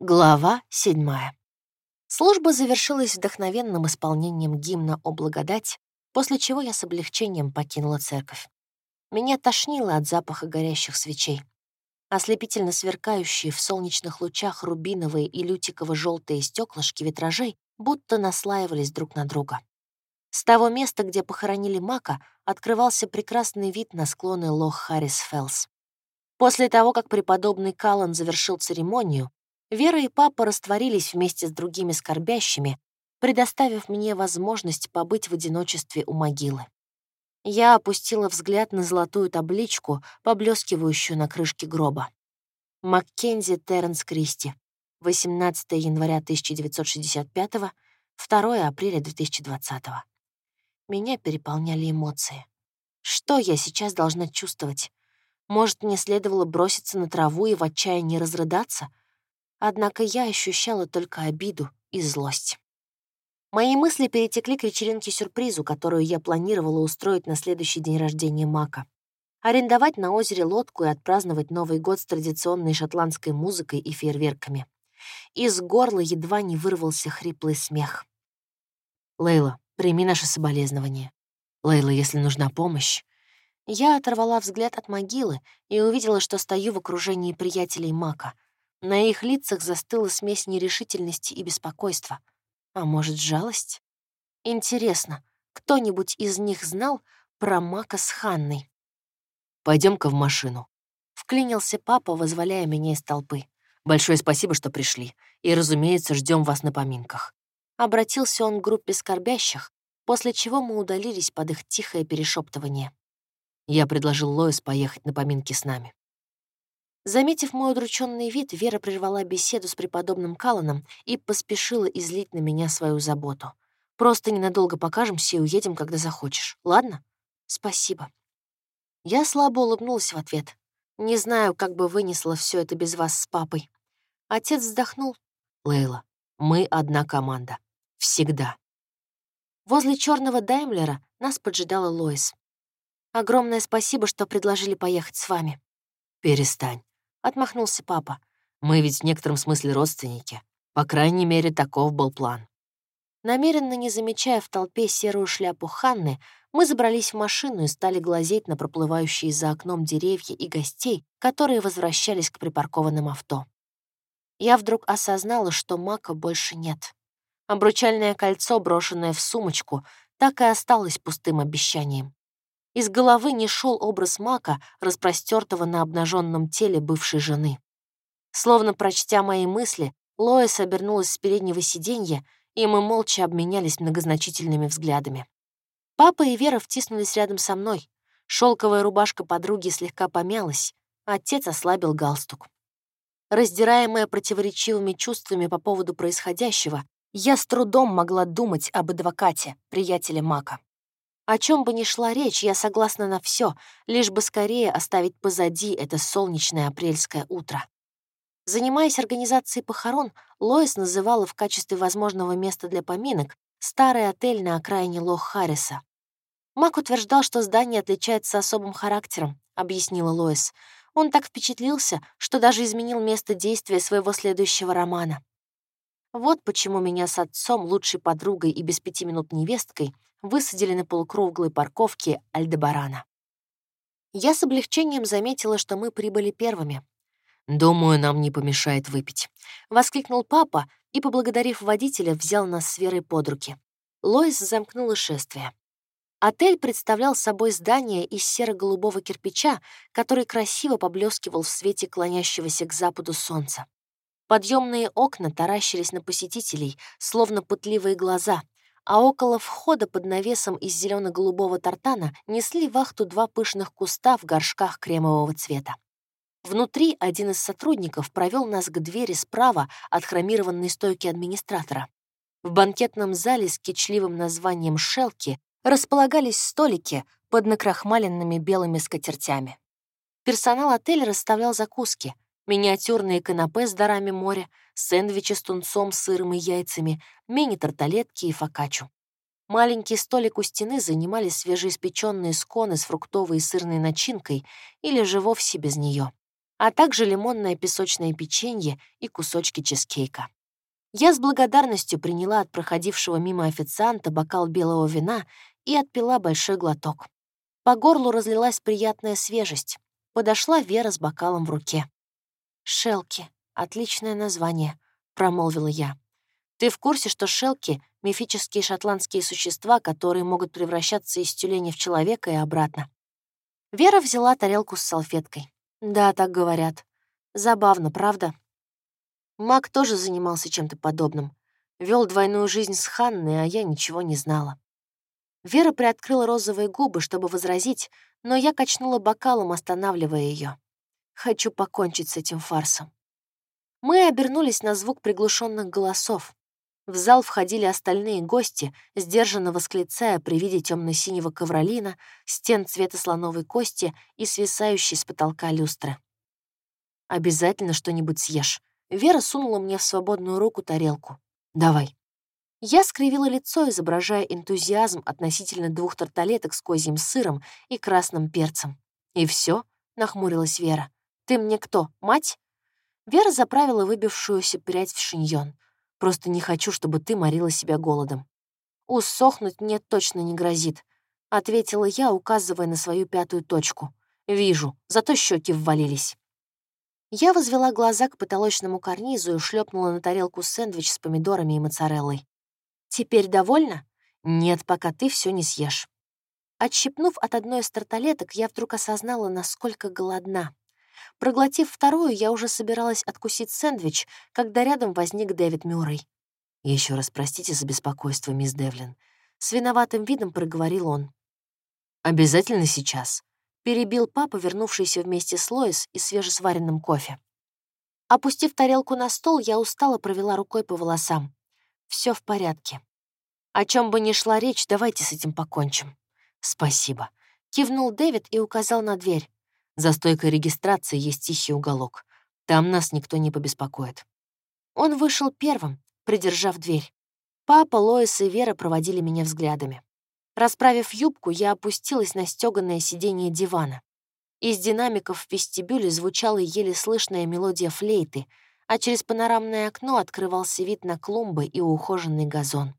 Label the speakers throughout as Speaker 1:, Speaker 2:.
Speaker 1: Глава седьмая. Служба завершилась вдохновенным исполнением гимна «О благодать», после чего я с облегчением покинула церковь. Меня тошнило от запаха горящих свечей. Ослепительно сверкающие в солнечных лучах рубиновые и лютиково-желтые стеклышки витражей будто наслаивались друг на друга. С того места, где похоронили Мака, открывался прекрасный вид на склоны Лох Харрис Фелс. После того, как преподобный Каллан завершил церемонию, Вера и папа растворились вместе с другими скорбящими, предоставив мне возможность побыть в одиночестве у могилы. Я опустила взгляд на золотую табличку, поблескивающую на крышке гроба. Маккензи Терренс Кристи. 18 января 1965, 2 апреля 2020. Меня переполняли эмоции. Что я сейчас должна чувствовать? Может, мне следовало броситься на траву и в отчаянии разрыдаться — Однако я ощущала только обиду и злость. Мои мысли перетекли к вечеринке-сюрпризу, которую я планировала устроить на следующий день рождения Мака. Арендовать на озере лодку и отпраздновать Новый год с традиционной шотландской музыкой и фейерверками. Из горла едва не вырвался хриплый смех. «Лейла, прими наше соболезнование. Лейла, если нужна помощь...» Я оторвала взгляд от могилы и увидела, что стою в окружении приятелей Мака — на их лицах застыла смесь нерешительности и беспокойства. А может, жалость? Интересно, кто-нибудь из них знал про Мака с Ханной? Пойдем-ка в машину. Вклинился папа, вызволяя меня из толпы. Большое спасибо, что пришли. И, разумеется, ждем вас на поминках. Обратился он к группе скорбящих, после чего мы удалились под их тихое перешептывание. Я предложил Лоис поехать на поминки с нами. Заметив мой удрученный вид, Вера прервала беседу с преподобным Каланом и поспешила излить на меня свою заботу. «Просто ненадолго покажемся и уедем, когда захочешь. Ладно?» «Спасибо». Я слабо улыбнулась в ответ. Не знаю, как бы вынесла все это без вас с папой. Отец вздохнул. «Лейла, мы одна команда. Всегда». Возле черного Даймлера нас поджидала Лоис. «Огромное спасибо, что предложили поехать с вами». «Перестань отмахнулся папа. «Мы ведь в некотором смысле родственники. По крайней мере, таков был план». Намеренно не замечая в толпе серую шляпу Ханны, мы забрались в машину и стали глазеть на проплывающие за окном деревья и гостей, которые возвращались к припаркованным авто. Я вдруг осознала, что Мака больше нет. Обручальное кольцо, брошенное в сумочку, так и осталось пустым обещанием. Из головы не шел образ Мака, распростертого на обнаженном теле бывшей жены. Словно прочтя мои мысли, Лоис обернулась с переднего сиденья, и мы молча обменялись многозначительными взглядами. Папа и Вера втиснулись рядом со мной. Шелковая рубашка подруги слегка помялась, а отец ослабил галстук. Раздираемая противоречивыми чувствами по поводу происходящего, я с трудом могла думать об адвокате, приятеле Мака. О чем бы ни шла речь, я согласна на все, лишь бы скорее оставить позади это солнечное апрельское утро. Занимаясь организацией похорон, Лоис называла в качестве возможного места для поминок старый отель на окраине Лох-Харриса. Мак утверждал, что здание отличается особым характером, объяснила Лоис. Он так впечатлился, что даже изменил место действия своего следующего романа. Вот почему меня с отцом, лучшей подругой и без пяти минут невесткой высадили на полукруглой парковке Альдебарана. Я с облегчением заметила, что мы прибыли первыми. «Думаю, нам не помешает выпить», — воскликнул папа и, поблагодарив водителя, взял нас с Верой под руки. Лоис замкнула шествие. Отель представлял собой здание из серо-голубого кирпича, который красиво поблескивал в свете клонящегося к западу солнца. Подъемные окна таращились на посетителей, словно пытливые глаза, а около входа под навесом из зелено голубого тартана несли вахту два пышных куста в горшках кремового цвета. Внутри один из сотрудников провел нас к двери справа от хромированной стойки администратора. В банкетном зале с кичливым названием «Шелки» располагались столики под накрахмаленными белыми скатертями. Персонал отеля расставлял закуски, миниатюрные канапе с дарами моря, сэндвичи с тунцом, сыром и яйцами, мини-тарталетки и фокаччу. Маленький столик у стены занимали свежеиспеченные сконы с фруктовой и сырной начинкой или же вовсе без нее. а также лимонное песочное печенье и кусочки чизкейка. Я с благодарностью приняла от проходившего мимо официанта бокал белого вина и отпила большой глоток. По горлу разлилась приятная свежесть. Подошла Вера с бокалом в руке. «Шелки. Отличное название», — промолвила я. «Ты в курсе, что шелки — мифические шотландские существа, которые могут превращаться из тюленя в человека и обратно?» Вера взяла тарелку с салфеткой. «Да, так говорят. Забавно, правда?» Мак тоже занимался чем-то подобным. Вел двойную жизнь с Ханной, а я ничего не знала. Вера приоткрыла розовые губы, чтобы возразить, но я качнула бокалом, останавливая ее. Хочу покончить с этим фарсом. Мы обернулись на звук приглушенных голосов. В зал входили остальные гости, сдержанно восклицая при виде темно-синего ковролина, стен цвета слоновой кости и свисающей с потолка люстры. «Обязательно что-нибудь съешь», Вера сунула мне в свободную руку тарелку. «Давай». Я скривила лицо, изображая энтузиазм относительно двух тарталеток с козьим сыром и красным перцем. «И все? нахмурилась Вера. «Ты мне кто, мать?» Вера заправила выбившуюся прядь в шиньон. «Просто не хочу, чтобы ты морила себя голодом». «Усохнуть мне точно не грозит», — ответила я, указывая на свою пятую точку. «Вижу, зато щеки ввалились». Я возвела глаза к потолочному карнизу и шлепнула на тарелку сэндвич с помидорами и моцареллой. «Теперь довольна?» «Нет, пока ты все не съешь». Отщипнув от одной из тарталеток, я вдруг осознала, насколько голодна. Проглотив вторую, я уже собиралась откусить сэндвич, когда рядом возник Дэвид Мюррей. Еще раз простите за беспокойство, мисс Девлин. С виноватым видом проговорил он. «Обязательно сейчас?» перебил папа, вернувшийся вместе с Лоис и свежесваренным кофе. Опустив тарелку на стол, я устало провела рукой по волосам. Все в порядке. О чем бы ни шла речь, давайте с этим покончим. Спасибо. Кивнул Дэвид и указал на дверь. За стойкой регистрации есть тихий уголок. Там нас никто не побеспокоит. Он вышел первым, придержав дверь. Папа, Лоис и Вера проводили меня взглядами. Расправив юбку, я опустилась на стёганное сиденье дивана. Из динамиков в вестибюле звучала еле слышная мелодия флейты, а через панорамное окно открывался вид на клумбы и ухоженный газон.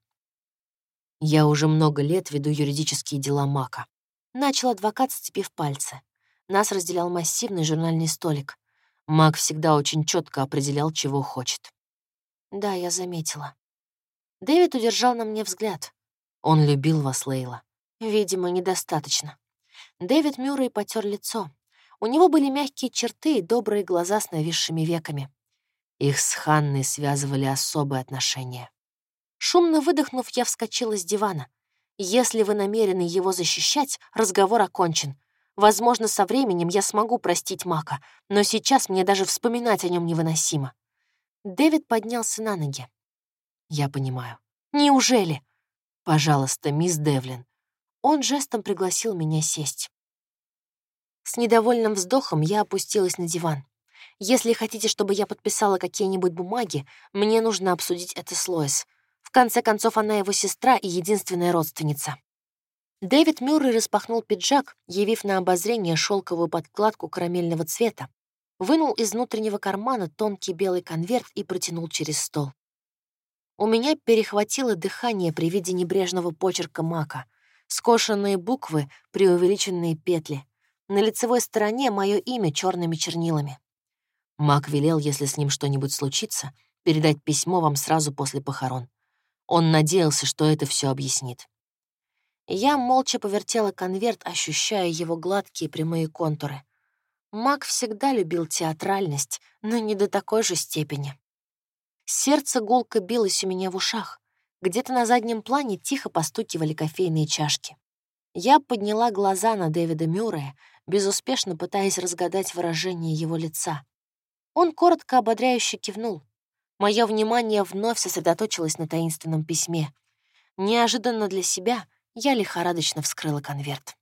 Speaker 1: Я уже много лет веду юридические дела Мака. Начал адвокат, сцепив пальцы. Нас разделял массивный журнальный столик. Мак всегда очень четко определял, чего хочет. Да, я заметила. Дэвид удержал на мне взгляд. Он любил вас, Лейла. Видимо, недостаточно. Дэвид Мюррей потер лицо. У него были мягкие черты и добрые глаза с нависшими веками. Их с Ханной связывали особые отношения. Шумно выдохнув, я вскочила с дивана. Если вы намерены его защищать, разговор окончен. Возможно, со временем я смогу простить Мака, но сейчас мне даже вспоминать о нем невыносимо. Дэвид поднялся на ноги. Я понимаю. Неужели? «Пожалуйста, мисс Девлин». Он жестом пригласил меня сесть. С недовольным вздохом я опустилась на диван. Если хотите, чтобы я подписала какие-нибудь бумаги, мне нужно обсудить это с Лоис. В конце концов, она его сестра и единственная родственница. Дэвид Мюррей распахнул пиджак, явив на обозрение шелковую подкладку карамельного цвета, вынул из внутреннего кармана тонкий белый конверт и протянул через стол. У меня перехватило дыхание при виде небрежного почерка мака. Скошенные буквы, преувеличенные петли. На лицевой стороне мое имя черными чернилами. Мак велел, если с ним что-нибудь случится, передать письмо вам сразу после похорон. Он надеялся, что это все объяснит. Я молча повертела конверт, ощущая его гладкие прямые контуры. Мак всегда любил театральность, но не до такой же степени. Сердце гулко билось у меня в ушах. Где-то на заднем плане тихо постукивали кофейные чашки. Я подняла глаза на Дэвида Мюррея, безуспешно пытаясь разгадать выражение его лица. Он коротко ободряюще кивнул. Мое внимание вновь сосредоточилось на таинственном письме. Неожиданно для себя я лихорадочно вскрыла конверт.